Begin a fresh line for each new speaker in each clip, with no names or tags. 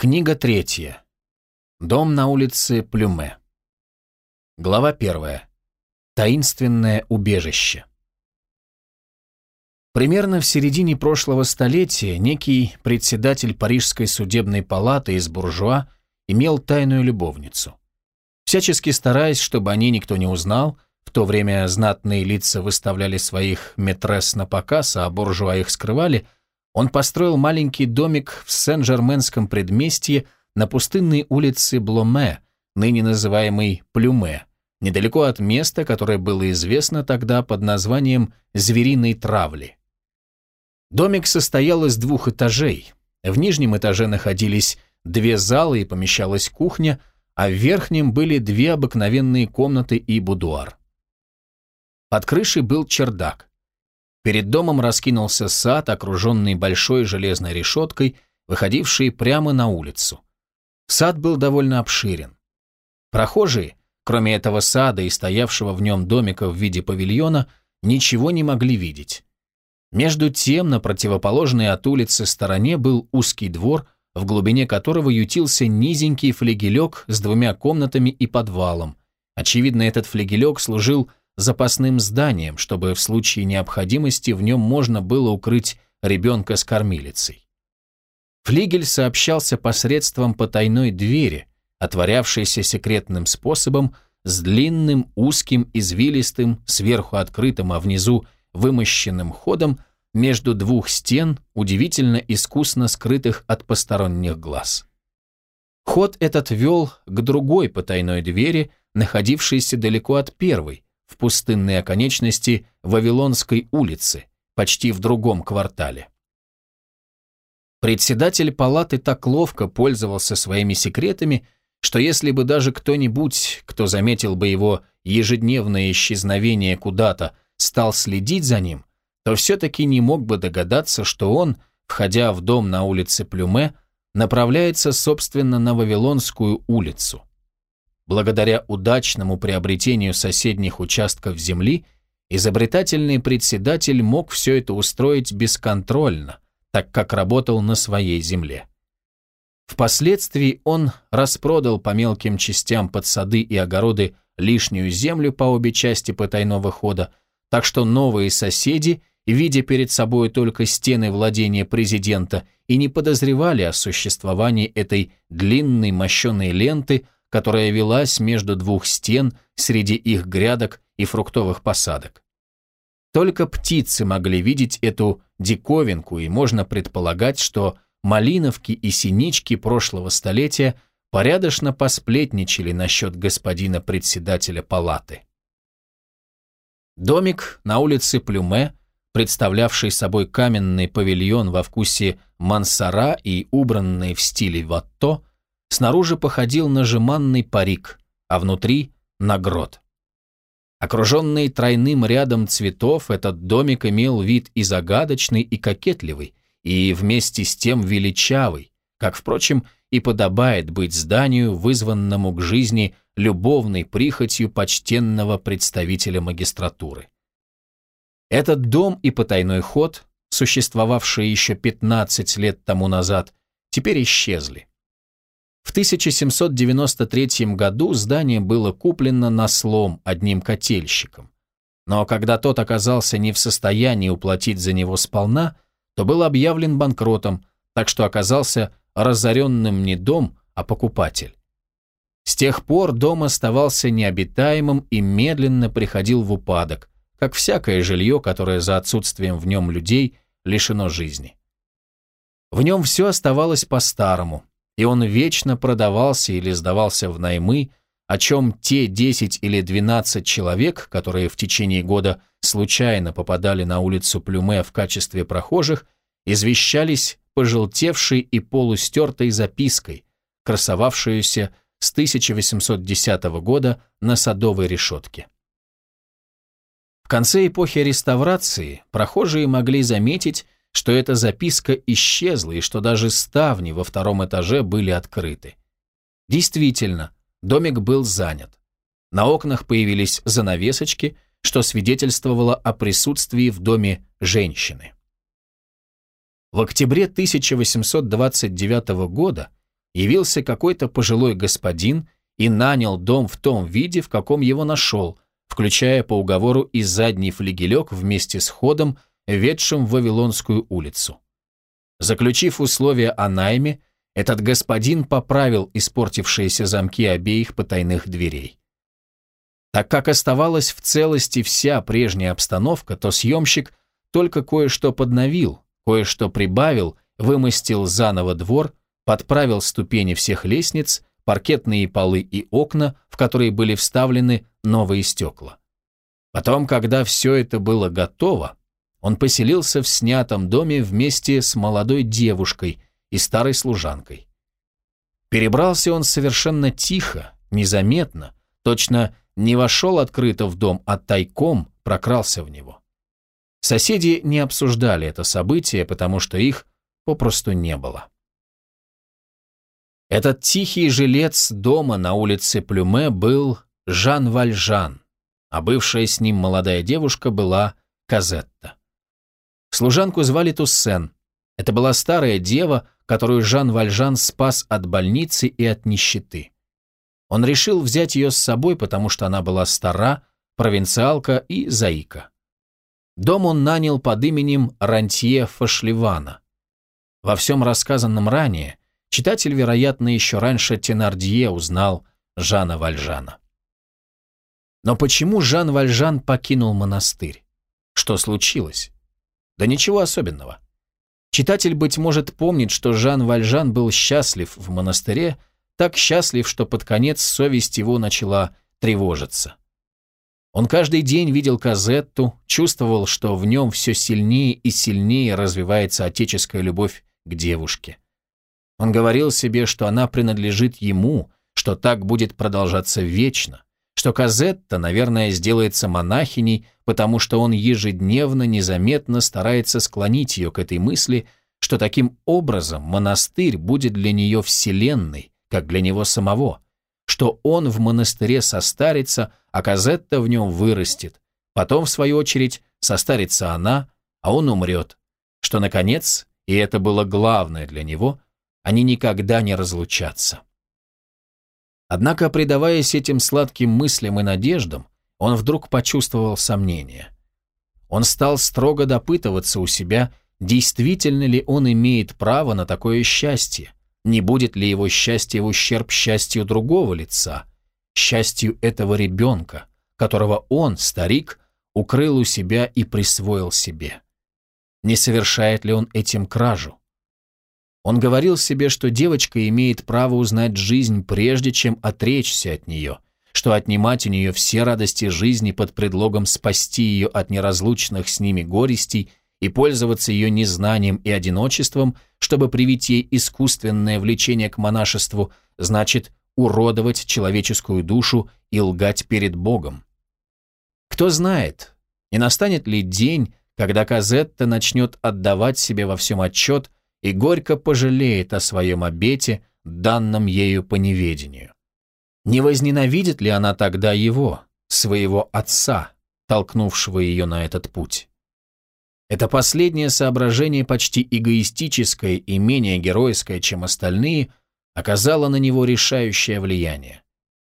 Книга третья. Дом на улице Плюме. Глава первая. Таинственное убежище. Примерно в середине прошлого столетия некий председатель Парижской судебной палаты из буржуа имел тайную любовницу. Всячески стараясь, чтобы о ней никто не узнал, в то время знатные лица выставляли своих метрес на показ, а буржуа их скрывали – он построил маленький домик в Сен-Жерменском предместье на пустынной улице Бломе, ныне называемой Плюме, недалеко от места, которое было известно тогда под названием «Звериной травли». Домик состоял из двух этажей. В нижнем этаже находились две залы и помещалась кухня, а в верхнем были две обыкновенные комнаты и будуар. Под крышей был чердак. Перед домом раскинулся сад, окруженный большой железной решеткой, выходившей прямо на улицу. Сад был довольно обширен. Прохожие, кроме этого сада и стоявшего в нем домика в виде павильона, ничего не могли видеть. Между тем, на противоположной от улицы стороне был узкий двор, в глубине которого ютился низенький флегелек с двумя комнатами и подвалом. Очевидно, этот флегелек служил запасным зданием, чтобы в случае необходимости в нем можно было укрыть ребенка с кормилицей. Флигель сообщался посредством потайной двери, отворявшейся секретным способом, с длинным, узким, извилистым, сверху открытым, а внизу вымощенным ходом между двух стен, удивительно искусно скрытых от посторонних глаз. Ход этот вел к другой потайной двери, находившейся далеко от первой, в пустынной оконечности Вавилонской улицы, почти в другом квартале. Председатель палаты так ловко пользовался своими секретами, что если бы даже кто-нибудь, кто заметил бы его ежедневное исчезновение куда-то, стал следить за ним, то все-таки не мог бы догадаться, что он, входя в дом на улице Плюме, направляется, собственно, на Вавилонскую улицу. Благодаря удачному приобретению соседних участков земли, изобретательный председатель мог все это устроить бесконтрольно, так как работал на своей земле. Впоследствии он распродал по мелким частям под сады и огороды лишнюю землю по обе части потайного хода, так что новые соседи, видя перед собой только стены владения президента, и не подозревали о существовании этой длинной мощеной ленты, которая велась между двух стен среди их грядок и фруктовых посадок. Только птицы могли видеть эту диковинку, и можно предполагать, что малиновки и синички прошлого столетия порядочно посплетничали насчет господина председателя палаты. Домик на улице Плюме, представлявший собой каменный павильон во вкусе мансара и убранный в стиле ватто, снаружи походил на жеманный парик, а внутри — на грот. Окруженный тройным рядом цветов, этот домик имел вид и загадочный, и кокетливый, и вместе с тем величавый, как, впрочем, и подобает быть зданию, вызванному к жизни любовной прихотью почтенного представителя магистратуры. Этот дом и потайной ход, существовавшие еще 15 лет тому назад, теперь исчезли. В 1793 году здание было куплено на слом одним котельщиком. Но когда тот оказался не в состоянии уплатить за него сполна, то был объявлен банкротом, так что оказался разоренным не дом, а покупатель. С тех пор дом оставался необитаемым и медленно приходил в упадок, как всякое жилье, которое за отсутствием в нем людей лишено жизни. В нем все оставалось по-старому, и он вечно продавался или сдавался в наймы, о чем те 10 или 12 человек, которые в течение года случайно попадали на улицу Плюме в качестве прохожих, извещались пожелтевшей и полустертой запиской, красовавшуюся с 1810 года на садовой решетке. В конце эпохи реставрации прохожие могли заметить, что эта записка исчезла и что даже ставни во втором этаже были открыты. Действительно, домик был занят. На окнах появились занавесочки, что свидетельствовало о присутствии в доме женщины. В октябре 1829 года явился какой-то пожилой господин и нанял дом в том виде, в каком его нашел, включая по уговору и задний флигелек вместе с ходом, ведшим в Вавилонскую улицу. Заключив условия о найме, этот господин поправил испортившиеся замки обеих потайных дверей. Так как оставалась в целости вся прежняя обстановка, то съемщик только кое-что подновил, кое-что прибавил, вымостил заново двор, подправил ступени всех лестниц, паркетные полы и окна, в которые были вставлены новые стекла. Потом, когда все это было готово, он поселился в снятом доме вместе с молодой девушкой и старой служанкой. Перебрался он совершенно тихо, незаметно, точно не вошел открыто в дом, а тайком прокрался в него. Соседи не обсуждали это событие, потому что их попросту не было. Этот тихий жилец дома на улице Плюме был Жан Вальжан, а бывшая с ним молодая девушка была Казетта. Служанку звали Туссен. Это была старая дева, которую Жан Вальжан спас от больницы и от нищеты. Он решил взять ее с собой, потому что она была стара, провинциалка и заика. Дом он нанял под именем Рантье Фашливана. Во всем рассказанном ранее читатель, вероятно, еще раньше Тенардье узнал Жана Вальжана. Но почему Жан Вальжан покинул монастырь? Что случилось? Да ничего особенного. Читатель, быть может, помнит, что Жан Вальжан был счастлив в монастыре, так счастлив, что под конец совесть его начала тревожиться. Он каждый день видел Казетту, чувствовал, что в нем все сильнее и сильнее развивается отеческая любовь к девушке. Он говорил себе, что она принадлежит ему, что так будет продолжаться вечно, что Казетта, наверное, сделается монахиней, потому что он ежедневно, незаметно старается склонить ее к этой мысли, что таким образом монастырь будет для нее вселенной, как для него самого, что он в монастыре состарится, а Казетта в нем вырастет, потом, в свою очередь, состарится она, а он умрет, что, наконец, и это было главное для него, они никогда не разлучатся. Однако, предаваясь этим сладким мыслям и надеждам, он вдруг почувствовал сомнение. Он стал строго допытываться у себя, действительно ли он имеет право на такое счастье, не будет ли его счастье в ущерб счастью другого лица, счастью этого ребенка, которого он, старик, укрыл у себя и присвоил себе. Не совершает ли он этим кражу? Он говорил себе, что девочка имеет право узнать жизнь, прежде чем отречься от нее, что отнимать у нее все радости жизни под предлогом спасти ее от неразлучных с ними горестей и пользоваться ее незнанием и одиночеством, чтобы привить ей искусственное влечение к монашеству, значит уродовать человеческую душу и лгать перед Богом. Кто знает, не настанет ли день, когда Казетта начнет отдавать себе во всем отчет, и горько пожалеет о своем обете, данном ею по неведению. Не возненавидит ли она тогда его, своего отца, толкнувшего ее на этот путь? Это последнее соображение, почти эгоистическое и менее геройское, чем остальные, оказало на него решающее влияние.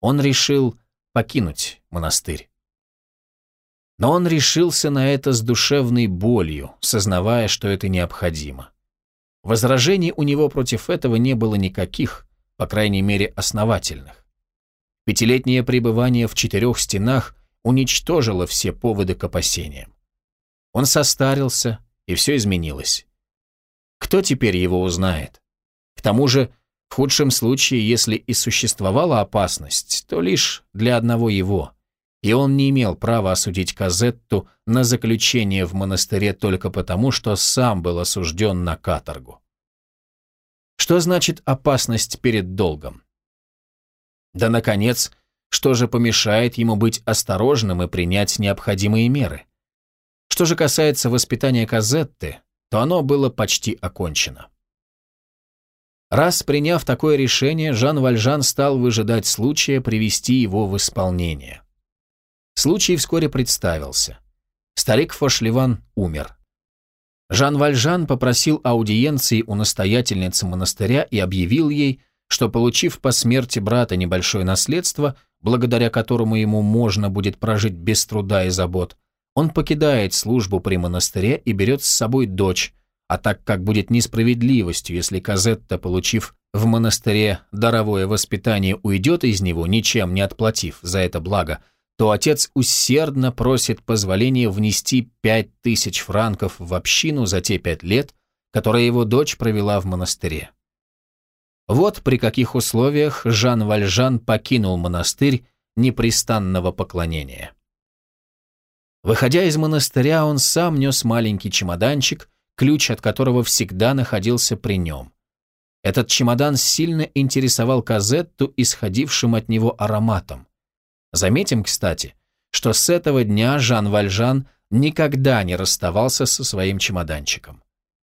Он решил покинуть монастырь. Но он решился на это с душевной болью, сознавая, что это необходимо. Возражений у него против этого не было никаких, по крайней мере основательных. Пятилетнее пребывание в четырех стенах уничтожило все поводы к опасениям. Он состарился, и все изменилось. Кто теперь его узнает? К тому же, в худшем случае, если и существовала опасность, то лишь для одного его – и он не имел права осудить Казетту на заключение в монастыре только потому, что сам был осужден на каторгу. Что значит опасность перед долгом? Да, наконец, что же помешает ему быть осторожным и принять необходимые меры? Что же касается воспитания Казетты, то оно было почти окончено. Раз приняв такое решение, Жан Вальжан стал выжидать случая привести его в исполнение. Случай вскоре представился. Старик Фошливан умер. Жан Вальжан попросил аудиенции у настоятельницы монастыря и объявил ей, что, получив по смерти брата небольшое наследство, благодаря которому ему можно будет прожить без труда и забот, он покидает службу при монастыре и берет с собой дочь, а так как будет несправедливостью, если Казетта, получив в монастыре даровое воспитание, уйдет из него, ничем не отплатив за это благо, то отец усердно просит позволения внести пять тысяч франков в общину за те пять лет, которые его дочь провела в монастыре. Вот при каких условиях Жан Вальжан покинул монастырь непрестанного поклонения. Выходя из монастыря, он сам нес маленький чемоданчик, ключ от которого всегда находился при нем. Этот чемодан сильно интересовал Казетту исходившим от него ароматом. Заметим, кстати, что с этого дня Жан Вальжан никогда не расставался со своим чемоданчиком.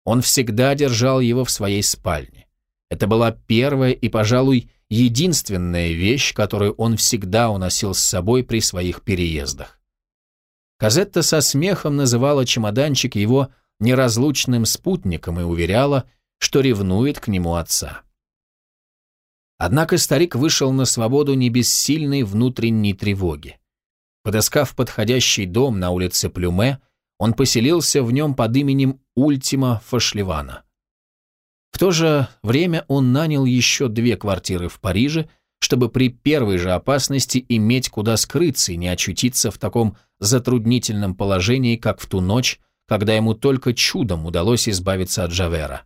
Он всегда держал его в своей спальне. Это была первая и, пожалуй, единственная вещь, которую он всегда уносил с собой при своих переездах. Казетта со смехом называла чемоданчик его неразлучным спутником и уверяла, что ревнует к нему отца. Однако старик вышел на свободу не без сильной внутренней тревоги. Подыскав подходящий дом на улице Плюме, он поселился в нем под именем Ультима Фашливана. В то же время он нанял еще две квартиры в Париже, чтобы при первой же опасности иметь куда скрыться и не очутиться в таком затруднительном положении, как в ту ночь, когда ему только чудом удалось избавиться от Джавера.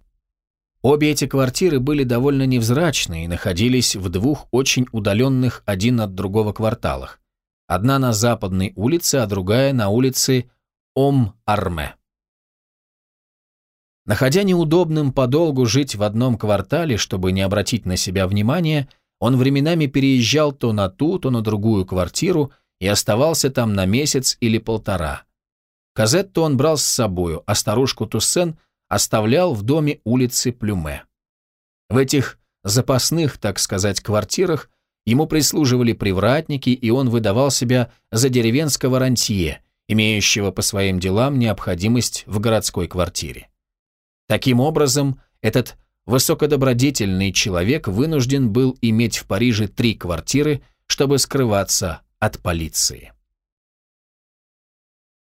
Обе эти квартиры были довольно невзрачные и находились в двух очень удаленных один от другого кварталах. Одна на западной улице, а другая на улице Ом-Арме. Находя неудобным подолгу жить в одном квартале, чтобы не обратить на себя внимания, он временами переезжал то на ту, то на другую квартиру и оставался там на месяц или полтора. Казетту он брал с собою, а старушку Туссен оставлял в доме улицы Плюме. В этих запасных, так сказать, квартирах ему прислуживали привратники, и он выдавал себя за деревенского рантье, имеющего по своим делам необходимость в городской квартире. Таким образом, этот высокодобродетельный человек вынужден был иметь в Париже три квартиры, чтобы скрываться от полиции.